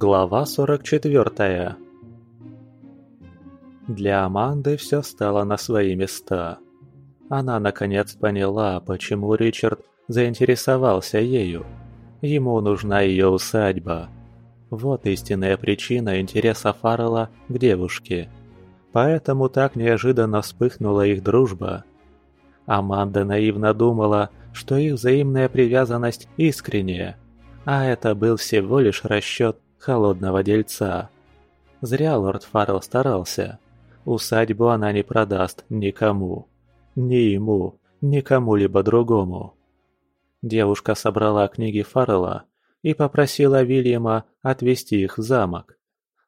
Глава 44 Для Аманды все стало на свои места. Она наконец поняла, почему Ричард заинтересовался ею. Ему нужна ее усадьба. Вот истинная причина интереса Фаррелла к девушке. Поэтому так неожиданно вспыхнула их дружба. Аманда наивно думала, что их взаимная привязанность искренняя, а это был всего лишь расчет холодного дельца. Зря лорд Фаррелл старался. Усадьбу она не продаст никому. Ни ему, ни кому-либо другому. Девушка собрала книги Фаррелла и попросила Вильяма отвезти их в замок.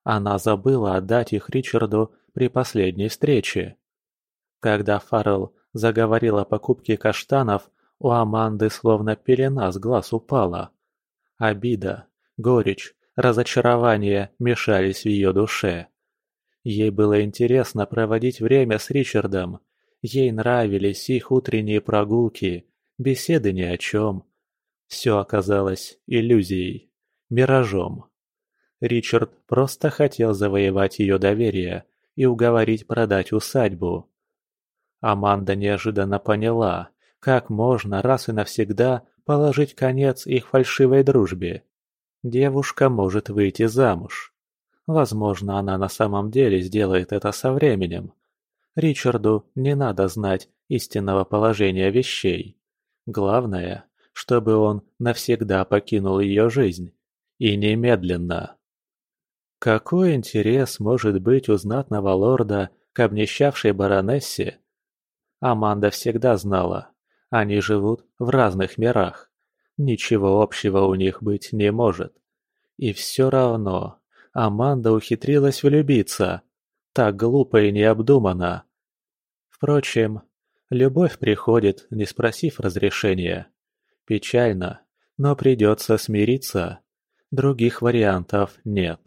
Она забыла отдать их Ричарду при последней встрече. Когда Фаррелл заговорил о покупке каштанов, у Аманды словно пелена с глаз упала. Обида, горечь, разочарование мешались в ее душе. Ей было интересно проводить время с Ричардом. Ей нравились их утренние прогулки, беседы ни о чем. Все оказалось иллюзией, миражом. Ричард просто хотел завоевать ее доверие и уговорить продать усадьбу. Аманда неожиданно поняла, как можно раз и навсегда положить конец их фальшивой дружбе. Девушка может выйти замуж. Возможно, она на самом деле сделает это со временем. Ричарду не надо знать истинного положения вещей. Главное, чтобы он навсегда покинул ее жизнь. И немедленно. Какой интерес может быть у знатного лорда к обнищавшей баронессе? Аманда всегда знала, они живут в разных мирах. Ничего общего у них быть не может. И все равно Аманда ухитрилась влюбиться. Так глупо и необдуманно. Впрочем, любовь приходит, не спросив разрешения. Печально, но придется смириться. Других вариантов нет.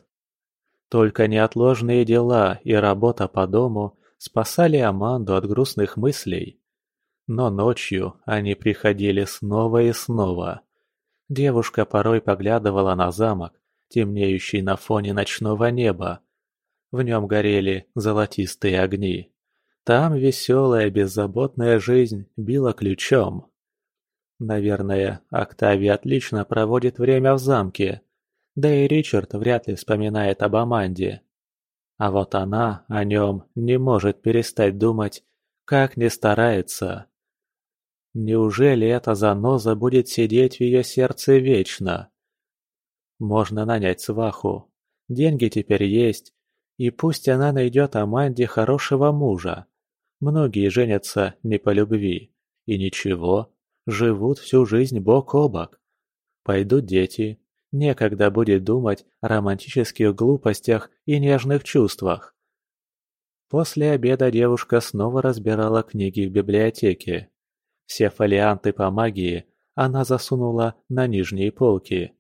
Только неотложные дела и работа по дому спасали Аманду от грустных мыслей. Но ночью они приходили снова и снова. Девушка порой поглядывала на замок, темнеющий на фоне ночного неба. В нем горели золотистые огни. Там веселая беззаботная жизнь била ключом. Наверное, Октавия отлично проводит время в замке. Да и Ричард вряд ли вспоминает об Аманде. А вот она о нем не может перестать думать, как не старается. Неужели эта заноза будет сидеть в ее сердце вечно? Можно нанять сваху. Деньги теперь есть. И пусть она найдет Аманде хорошего мужа. Многие женятся не по любви. И ничего, живут всю жизнь бок о бок. Пойдут дети. Некогда будет думать о романтических глупостях и нежных чувствах. После обеда девушка снова разбирала книги в библиотеке. Все фолианты по магии она засунула на нижние полки.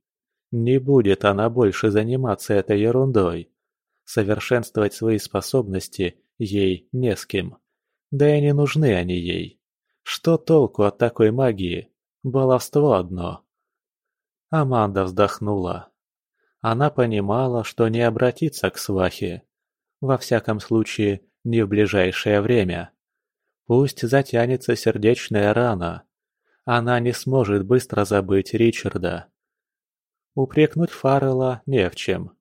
Не будет она больше заниматься этой ерундой. Совершенствовать свои способности ей не с кем. Да и не нужны они ей. Что толку от такой магии? Баловство одно. Аманда вздохнула. Она понимала, что не обратится к свахе. Во всяком случае, не в ближайшее время. Пусть затянется сердечная рана. Она не сможет быстро забыть Ричарда. Упрекнуть Фаррелла не в чем.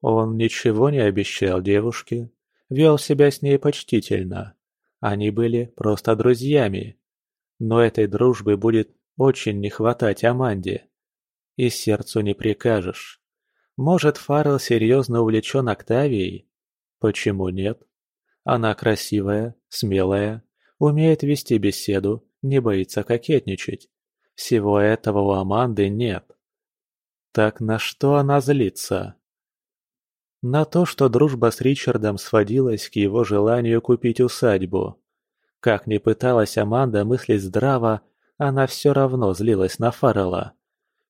Он ничего не обещал девушке, вел себя с ней почтительно. Они были просто друзьями. Но этой дружбы будет очень не хватать Аманде. И сердцу не прикажешь. Может, Фаррелл серьезно увлечен Октавией? Почему нет? Она красивая, смелая, Умеет вести беседу, не боится кокетничать. Всего этого у Аманды нет. Так на что она злится? На то, что дружба с Ричардом сводилась к его желанию купить усадьбу. Как ни пыталась Аманда мыслить здраво, она все равно злилась на Фаррелла.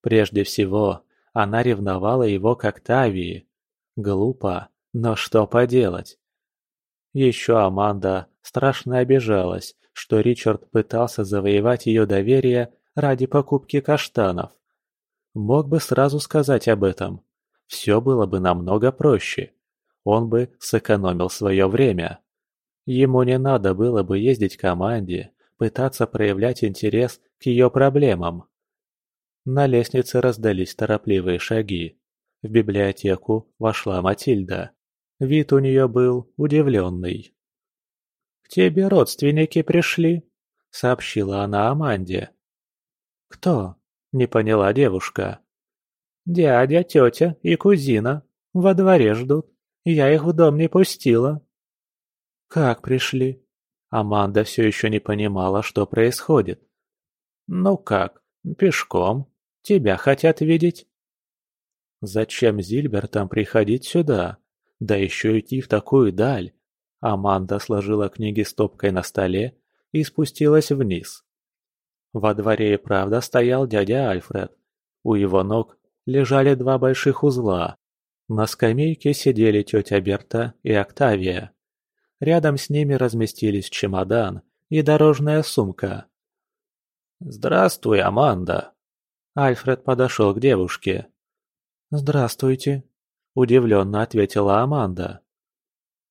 Прежде всего, она ревновала его к Октавии. Глупо, но что поделать? Еще Аманда страшно обижалась, что Ричард пытался завоевать ее доверие ради покупки каштанов. Мог бы сразу сказать об этом. все было бы намного проще. Он бы сэкономил свое время. Ему не надо было бы ездить к команде, пытаться проявлять интерес к ее проблемам. На лестнице раздались торопливые шаги. В библиотеку вошла Матильда. Вид у нее был удивленный. «К тебе родственники пришли», — сообщила она Аманде. «Кто?» — не поняла девушка. «Дядя, тетя и кузина. Во дворе ждут. Я их в дом не пустила». «Как пришли?» Аманда все еще не понимала, что происходит. «Ну как, пешком. Тебя хотят видеть». «Зачем Зильбертам приходить сюда? Да еще идти в такую даль?» Аманда сложила книги стопкой на столе и спустилась вниз. Во дворе и правда стоял дядя Альфред. У его ног лежали два больших узла. На скамейке сидели тетя Берта и Октавия. Рядом с ними разместились чемодан и дорожная сумка. «Здравствуй, Аманда!» Альфред подошел к девушке. «Здравствуйте», – удивленно ответила Аманда.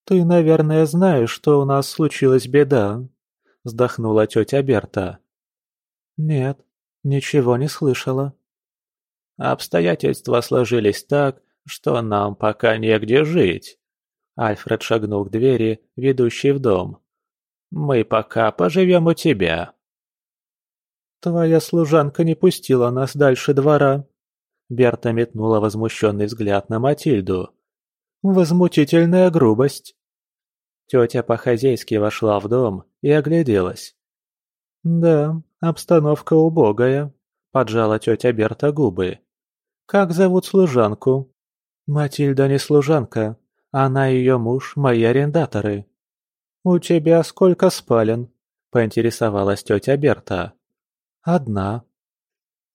«Ты, наверное, знаешь, что у нас случилась беда», – вздохнула тетя Берта. «Нет, ничего не слышала». «Обстоятельства сложились так, что нам пока негде жить». Альфред шагнул к двери, ведущей в дом. «Мы пока поживем у тебя». «Твоя служанка не пустила нас дальше двора». Берта метнула возмущенный взгляд на Матильду. «Возмутительная грубость». Тетя по-хозяйски вошла в дом и огляделась. «Да, обстановка убогая», – поджала тетя Берта губы. «Как зовут служанку?» «Матильда не служанка. Она и ее муж – мои арендаторы». «У тебя сколько спален?» – поинтересовалась тетя Берта. «Одна».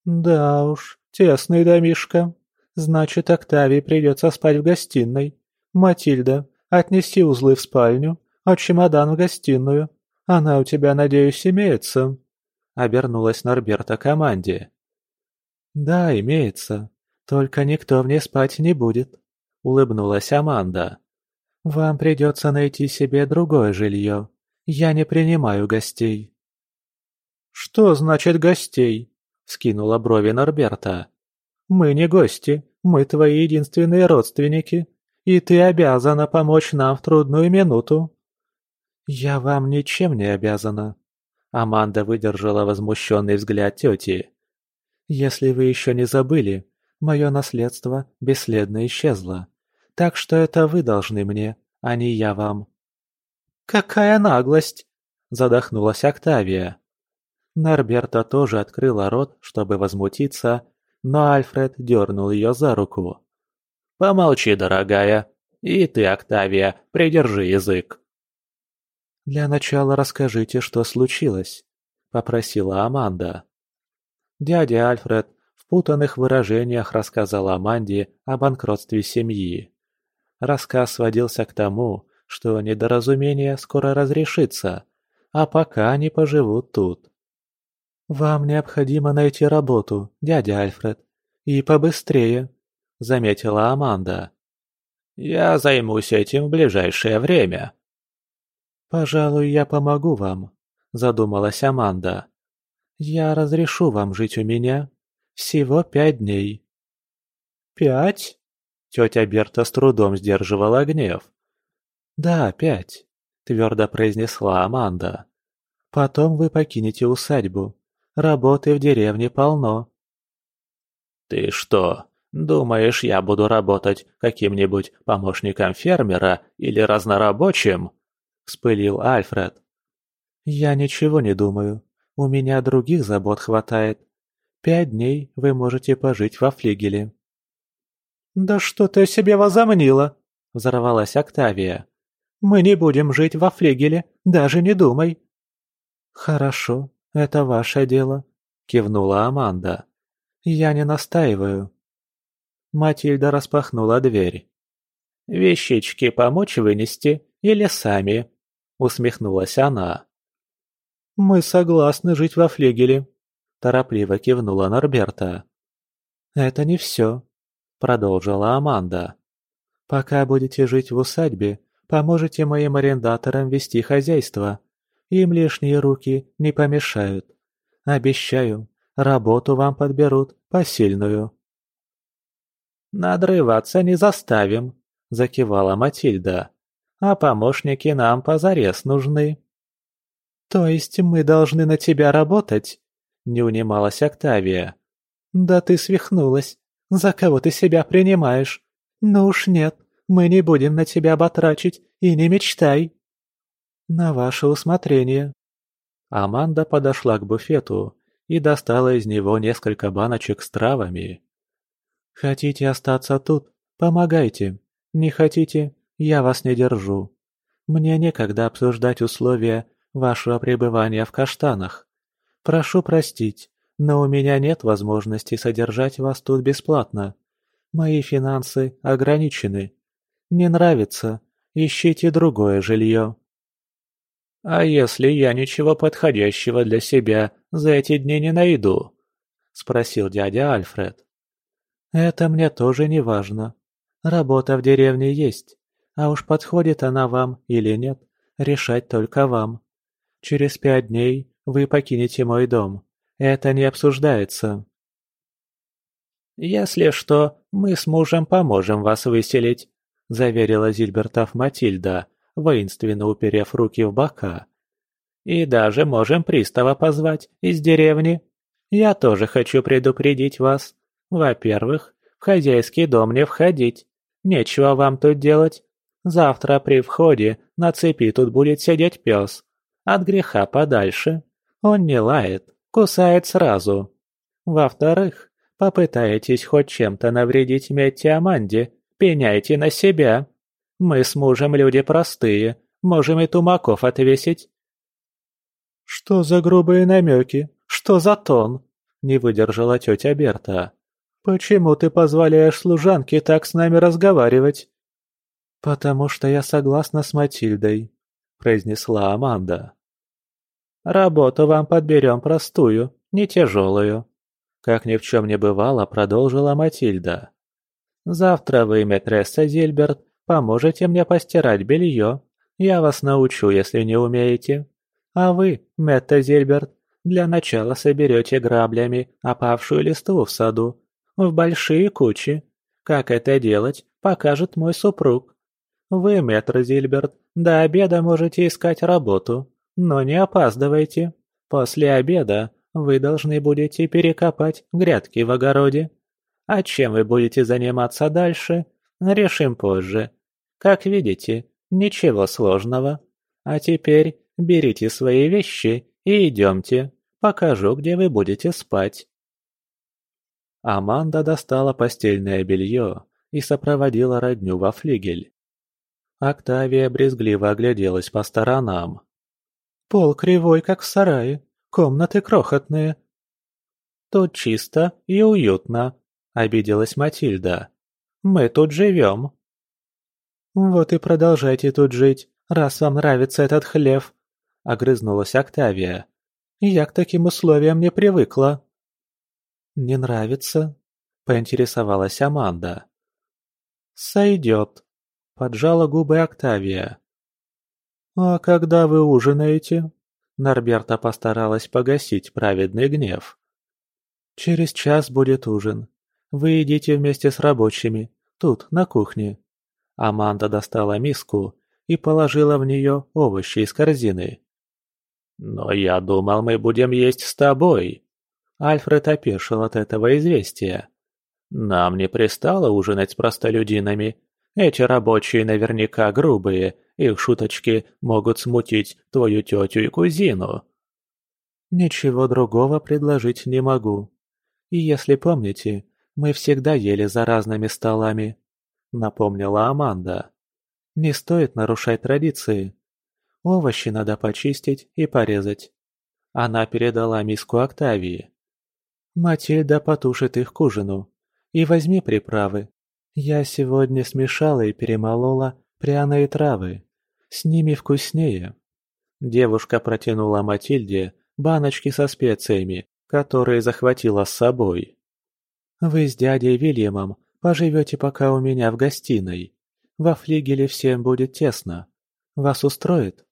«Да уж, тесный домишко. Значит, Октавии придется спать в гостиной. Матильда, отнеси узлы в спальню, а чемодан в гостиную. Она у тебя, надеюсь, имеется?» Обернулась Норберта команде. «Да, имеется. Только никто в ней спать не будет», — улыбнулась Аманда. «Вам придется найти себе другое жилье. Я не принимаю гостей». «Что значит гостей?» — скинула брови Норберта. «Мы не гости, мы твои единственные родственники, и ты обязана помочь нам в трудную минуту». «Я вам ничем не обязана». Аманда выдержала возмущенный взгляд тети. «Если вы еще не забыли, Мое наследство бесследно исчезло. Так что это вы должны мне, а не я вам». «Какая наглость!» – задохнулась Октавия. Норберта тоже открыла рот, чтобы возмутиться, но Альфред дернул ее за руку. «Помолчи, дорогая. И ты, Октавия, придержи язык». «Для начала расскажите, что случилось», – попросила Аманда. Дядя Альфред путанных выражениях рассказал Аманде о банкротстве семьи. Рассказ сводился к тому, что недоразумение скоро разрешится, а пока они поживут тут. «Вам необходимо найти работу, дядя Альфред, и побыстрее», — заметила Аманда. «Я займусь этим в ближайшее время». «Пожалуй, я помогу вам», — задумалась Аманда. «Я разрешу вам жить у меня всего пять дней». «Пять?» Тетя Берта с трудом сдерживала гнев. «Да, пять», — твердо произнесла Аманда. «Потом вы покинете усадьбу. Работы в деревне полно». «Ты что, думаешь, я буду работать каким-нибудь помощником фермера или разнорабочим?» — вспылил Альфред. «Я ничего не думаю. У меня других забот хватает. Пять дней вы можете пожить во флигеле». «Да что ты себе возомнила?» – взорвалась Октавия. «Мы не будем жить во флигеле, даже не думай». «Хорошо, это ваше дело», – кивнула Аманда. «Я не настаиваю». Матильда распахнула дверь. «Вещички помочь вынести или сами?» – усмехнулась она. «Мы согласны жить во флигеле», Торопливо кивнула Норберта. «Это не все». продолжила Аманда. «Пока будете жить в усадьбе, поможете моим арендаторам вести хозяйство. Им лишние руки не помешают. Обещаю, работу вам подберут посильную». «Надрываться не заставим», — закивала Матильда. «А помощники нам позарез нужны». «То есть мы должны на тебя работать?» — не унималась Октавия. «Да ты свихнулась. За кого ты себя принимаешь? Ну уж нет, мы не будем на тебя батрачить и не мечтай». «На ваше усмотрение». Аманда подошла к буфету и достала из него несколько баночек с травами. «Хотите остаться тут? Помогайте. Не хотите? Я вас не держу. Мне некогда обсуждать условия вашего пребывания в каштанах. Прошу простить, но у меня нет возможности содержать вас тут бесплатно. Мои финансы ограничены. Не нравится? Ищите другое жилье. «А если я ничего подходящего для себя за эти дни не найду?» — спросил дядя Альфред. «Это мне тоже не важно. Работа в деревне есть, а уж подходит она вам или нет, решать только вам. Через пять дней вы покинете мой дом. Это не обсуждается. «Если что, мы с мужем поможем вас выселить», – заверила Зильбертов Матильда, воинственно уперев руки в бока. «И даже можем пристава позвать из деревни. Я тоже хочу предупредить вас. Во-первых, в хозяйский дом не входить. Нечего вам тут делать. Завтра при входе на цепи тут будет сидеть пес. От греха подальше. Он не лает, кусает сразу. Во-вторых, попытаетесь хоть чем-то навредить Метте Аманде, пеняйте на себя. Мы с мужем люди простые, можем и тумаков отвесить. «Что за грубые намеки? Что за тон?» – не выдержала тетя Берта. «Почему ты позволяешь служанке так с нами разговаривать?» «Потому что я согласна с Матильдой», – произнесла Аманда. «Работу вам подберем простую, не тяжелую», – как ни в чем не бывало, продолжила Матильда. «Завтра вы, мэтресса Зильберт, поможете мне постирать белье. Я вас научу, если не умеете. А вы, Мэтта Зильберт, для начала соберете граблями опавшую листву в саду, в большие кучи. Как это делать, покажет мой супруг. Вы, мэтр Зильберт, до обеда можете искать работу. Но не опаздывайте. После обеда вы должны будете перекопать грядки в огороде. А чем вы будете заниматься дальше, решим позже. Как видите, ничего сложного. А теперь берите свои вещи и идемте. Покажу, где вы будете спать. Аманда достала постельное белье и сопроводила родню во флигель. Октавия брезгливо огляделась по сторонам. Пол кривой, как в сарае, комнаты крохотные. Тут чисто и уютно, обиделась Матильда. Мы тут живем. Вот и продолжайте тут жить, раз вам нравится этот хлев, огрызнулась Октавия. Я к таким условиям не привыкла. Не нравится? поинтересовалась Аманда. Сойдет, поджала губы Октавия. «А когда вы ужинаете?» Норберта постаралась погасить праведный гнев. «Через час будет ужин. Вы едите вместе с рабочими, тут, на кухне». Аманда достала миску и положила в нее овощи из корзины. «Но я думал, мы будем есть с тобой». Альфред опешил от этого известия. «Нам не пристало ужинать с простолюдинами. Эти рабочие наверняка грубые их шуточки могут смутить твою тетю и кузину». «Ничего другого предложить не могу. И если помните, мы всегда ели за разными столами», — напомнила Аманда. «Не стоит нарушать традиции. Овощи надо почистить и порезать». Она передала миску Октавии. «Матильда потушит их к ужину. И возьми приправы. Я сегодня смешала и перемолола пряные травы. С ними вкуснее. Девушка протянула Матильде баночки со специями, которые захватила с собой. Вы с дядей Вильямом Поживете пока у меня в гостиной. Во флигеле всем будет тесно. Вас устроит?»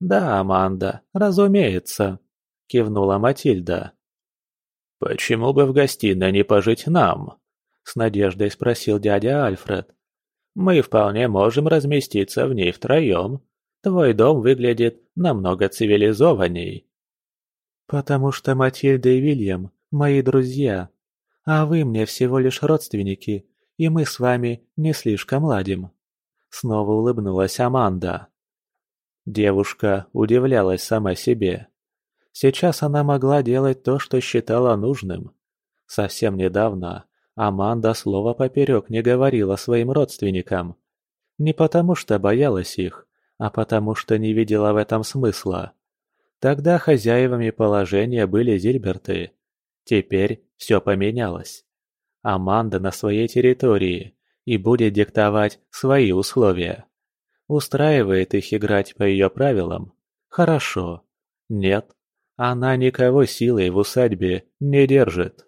«Да, Аманда, разумеется», — кивнула Матильда. «Почему бы в гостиной не пожить нам?» — с надеждой спросил дядя Альфред. «Мы вполне можем разместиться в ней втроем. Твой дом выглядит намного цивилизованней». «Потому что Матильда и Вильям — мои друзья, а вы мне всего лишь родственники, и мы с вами не слишком ладим». Снова улыбнулась Аманда. Девушка удивлялась сама себе. Сейчас она могла делать то, что считала нужным. Совсем недавно Аманда слова поперек не говорила своим родственникам. Не потому что боялась их, а потому что не видела в этом смысла. Тогда хозяевами положения были Зильберты. Теперь все поменялось. Аманда на своей территории и будет диктовать свои условия. Устраивает их играть по ее правилам? Хорошо. Нет, она никого силой в усадьбе не держит.